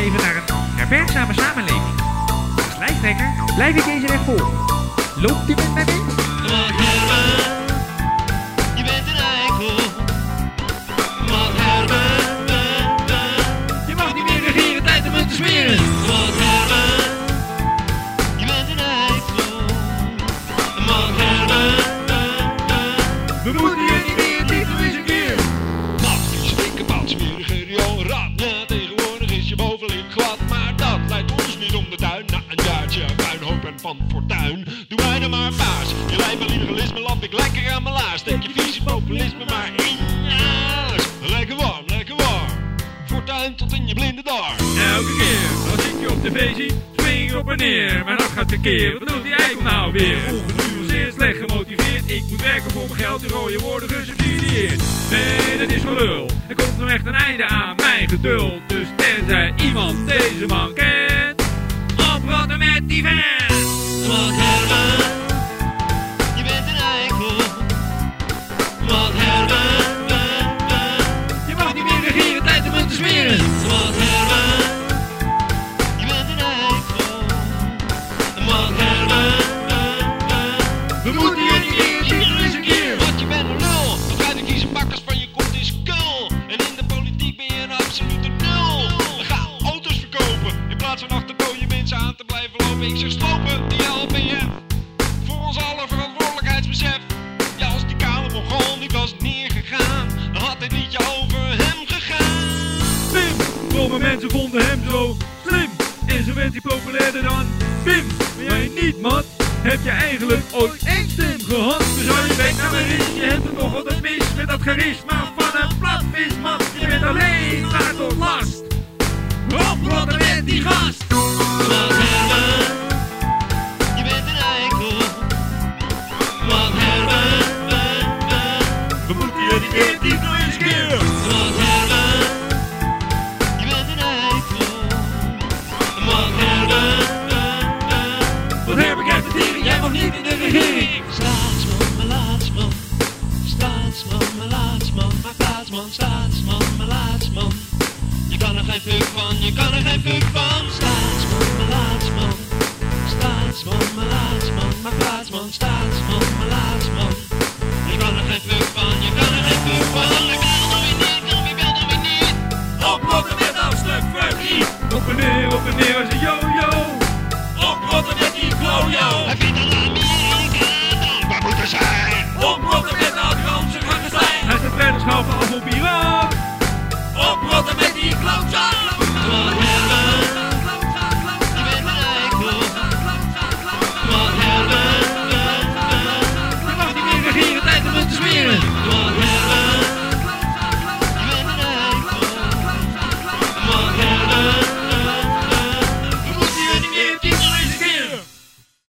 streven naar een herbergzame samenleving. Als lijsttrekker blijf ik deze weg volgen. Loopt u met mij mee? Je bent een eikel. Eh. Je mag niet meer regeren, tijd om te smeren. Je bent een eikel. Wat. We moeten niet meer, dit eens een keer. Macht, slikken, bout, smerige en van fortuin, doe wij dan maar baas. Je liberalisme lamp ik lekker aan mijn laars. Steek je visie populisme maar in. Lekker warm, lekker warm. Fortuin tot in je blinde darm. Elke keer als ik je op tv zie, spring ik op en neer. Mijn hart gaat tekeer, wat doet die eikel nou weer? Ongenuanceerd, slecht gemotiveerd. Ik moet werken voor mijn geld, die rode woorden gesubsidieerd. Nee, dat is gelul. Er komt nog echt een einde aan mijn geduld. Dus tenzij iemand deze man kent, opratten met die vent. Wat te blijven lopen. Ik zeg slopen, die LPF. Voor ons alle verantwoordelijkheidsbesef. Ja, als die kale Mongool niet was neergegaan. Dan had dit liedje over hem gegaan. Pim, domme mensen vonden hem zo slim. En zo werd hij populairder dan Pim. Ben jij niet, man? Heb je eigenlijk ooit één stem gehad? Dus hou je bek naar mijn ris, je hebt het nog altijd mis met dat charisma van een platvismat. Je bent alleen maar tot last. Oprotten met die gast. Staatsman, mijn laatsman. Je kan er geen fuck van, je kan er geen fuck van. Staatsman, mijn laatsman. Staatsman, mijn laatsman. Maar plaatsman, staatsman.